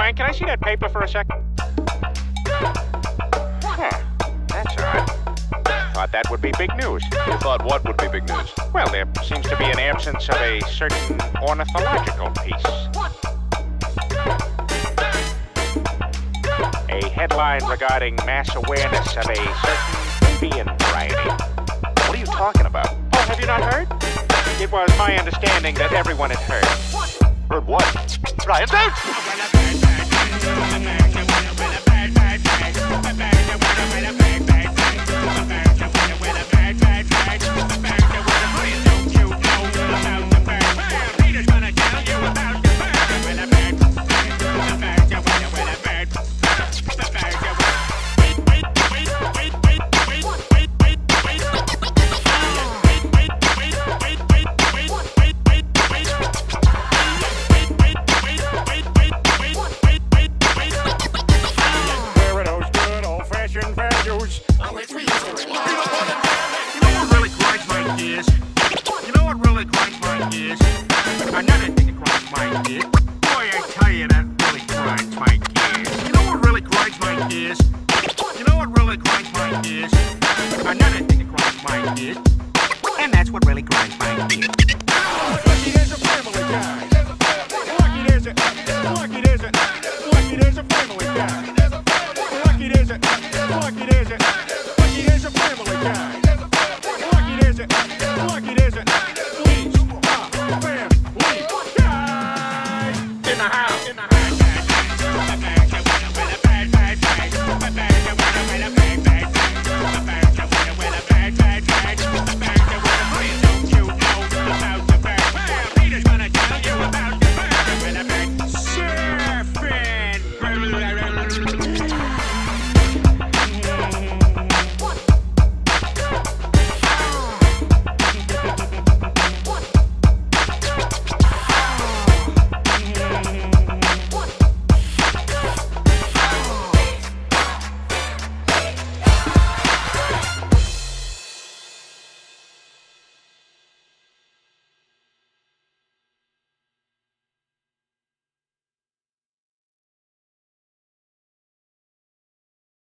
Brian, can I see that paper for a sec? Huh, that's odd. Thought that would be big news. You thought what would be big news? Well, there seems to be an absence of a certain ornithological piece. A headline regarding mass awareness of a certain avian variety. What are you talking about? Oh, have you not heard? It was my understanding that everyone had heard. Heard what? Brian, don't! Another thing that grinds my gears. Boy, I tell you, that really grinds my gears. You know what really grinds my gears? You know what really grinds my gears? Another thing that grinds my gears. And that's what really grinds my gears. Lucky there's a family guy. Lucky there's a lucky there's a lucky there's a family guy. Lucky there's a lucky there's a lucky there's a family guy.